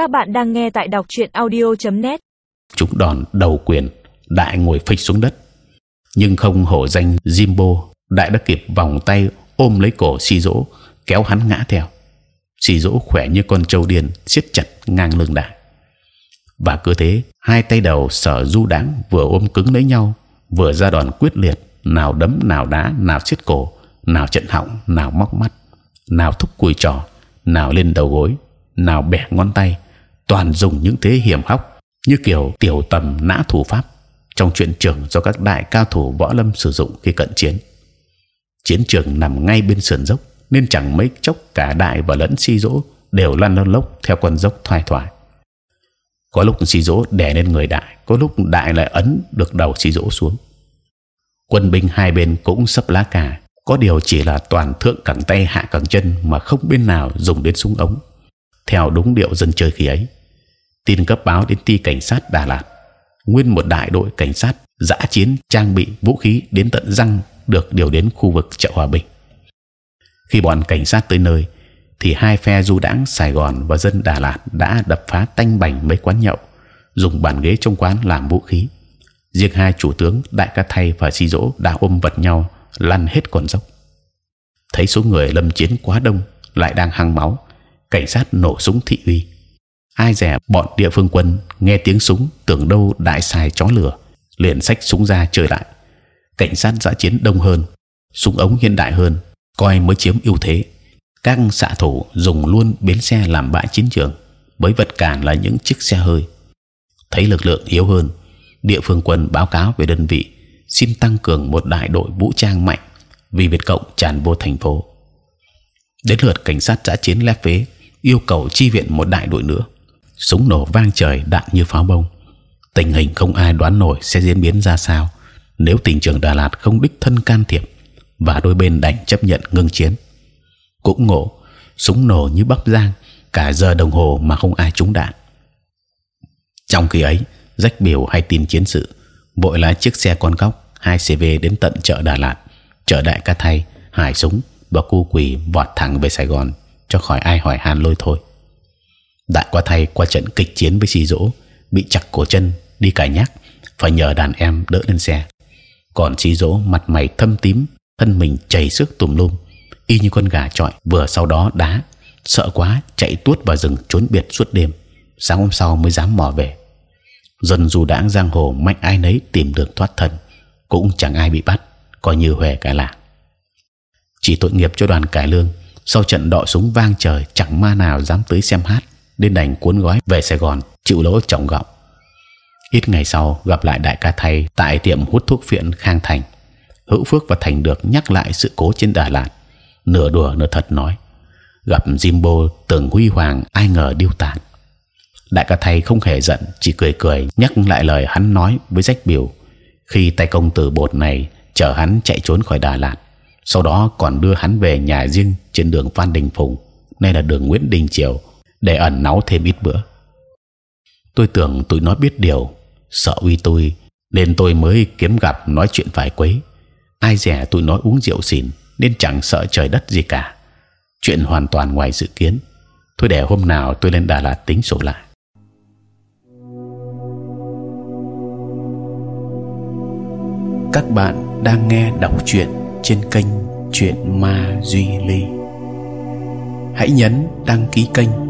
Các bạn đang nghe tại đọc truyện audio.net. Chúng đòn đầu quyền, đại ngồi phịch xuống đất, nhưng không hổ danh Jimbo, đại đã kịp vòng tay ôm lấy cổ xì dỗ, kéo hắn ngã theo. Xì dỗ khỏe như con trâu điên, siết chặt ngang lưng đại. Và cứ thế, hai tay đầu sở du đáng vừa ôm cứng lấy nhau, vừa ra đòn quyết liệt, nào đấm nào đá, nào siết cổ, nào trận họng, nào móc mắt, nào thúc cùi trò, nào lên đầu gối, nào bẻ ngón tay, toàn dùng những thế hiểm hóc như kiểu tiểu tầm nã thủ pháp trong chuyện trường do các đại cao thủ võ lâm sử dụng khi cận chiến. Chiến trường nằm ngay bên sườn dốc nên chẳng mấy chốc cả đại và lẫn si dỗ đều lăn lăn lốc theo con dốc thoai thoải. Có lúc si dỗ đè lên người đại, có lúc đại lại ấn được đầu si dỗ xuống. Quân binh hai bên cũng sấp lá cà, có điều chỉ là toàn thượng cẳng tay hạ cẳng chân mà không bên nào dùng đến súng ống theo đúng điệu dân chơi khi ấy. Tin cấp báo đến ty cảnh sát Đà Lạt, nguyên một đại đội cảnh sát dã chiến trang bị vũ khí đến tận răng được điều đến khu vực chợ Hòa Bình. Khi bọn cảnh sát tới nơi, thì hai phe du đãng Sài Gòn và dân Đà Lạt đã đập phá tanh bành mấy quán nhậu, dùng bàn ghế trong quán làm vũ khí. Riêng hai chủ tướng Đại Ca Thay và Si Dỗ đã ôm vật nhau lăn hết con dốc. Thấy số người lâm chiến quá đông, lại đang hăng máu, cảnh sát nổ súng thị uy. Ai dè bọn địa phương quân nghe tiếng súng tưởng đâu đại xài chó lửa, liền xách súng ra chơi lại. Cảnh sát giã chiến đông hơn, súng ống hiện đại hơn, coi mới chiếm ưu thế. Các xạ thủ dùng luôn bến xe làm bãi chiến trường, với vật cản là những chiếc xe hơi. Thấy lực lượng yếu hơn, địa phương quân báo cáo về đơn vị xin tăng cường một đại đội vũ trang mạnh vì Việt cộng tràn vô thành phố. Đến lượt cảnh sát giã chiến lép vế yêu cầu chi viện một đại đội nữa. Súng nổ vang trời, đạn như pháo bông. Tình hình không ai đoán nổi sẽ diễn biến ra sao nếu tỉnh trưởng Đà Lạt không đích thân can thiệp và đôi bên đành chấp nhận ngưng chiến. Cũng ngộ, súng nổ như bắp giang cả giờ đồng hồ mà không ai trúng đạn. Trong khi ấy, rách biểu hay tin chiến sự, vội lái chiếc xe con góc hai CV đến tận chợ Đà Lạt, chợ Đại Ca Thay, Hải Súng và cu quỳ vọt thẳng về Sài Gòn cho khỏi ai hỏi han lôi thôi. Đại qua thay qua trận kịch chiến với xì dỗ bị chặt cổ chân đi cải nhắc phải nhờ đàn em đỡ lên xe. Còn xì dỗ mặt mày thâm tím, thân mình chảy sức tùm lum, y như con gà trọi vừa sau đó đá sợ quá chạy tuốt vào rừng trốn biệt suốt đêm. Sáng hôm sau mới dám mò về. Dân dù đãng giang hồ mạnh ai nấy tìm đường thoát thân, cũng chẳng ai bị bắt, coi như huề cả là Chỉ tội nghiệp cho đoàn cải lương sau trận đọ súng vang trời chẳng ma nào dám tới xem hát nên đành cuốn gói về Sài Gòn chịu lỗ trọng gọng ít ngày sau gặp lại đại ca thầy tại tiệm hút thuốc phiện Khang Thành. Hữu Phước và Thành được nhắc lại sự cố trên Đà Lạt. Nửa đùa nửa thật nói gặp Jimbo tưởng huy hoàng ai ngờ điêu tàn. Đại ca thầy không hề giận chỉ cười cười nhắc lại lời hắn nói với Jack biểu. Khi tay công tử bột này chở hắn chạy trốn khỏi Đà Lạt sau đó còn đưa hắn về nhà riêng trên đường Phan Đình Phùng, nay là đường Nguyễn Đình Triều, để ẩn náu thêm ít bữa. Tôi tưởng tụi nó biết điều, sợ uy tôi, nên tôi mới kiếm gặp nói chuyện vài quấy. Ai dè tụi nó uống rượu xỉn, nên chẳng sợ trời đất gì cả. Chuyện hoàn toàn ngoài dự kiến. Thôi để hôm nào tôi lên Đà Lạt tính sổ lại. Các bạn đang nghe đọc truyện trên kênh Chuyện Ma Duy Ly. Hãy nhấn đăng ký kênh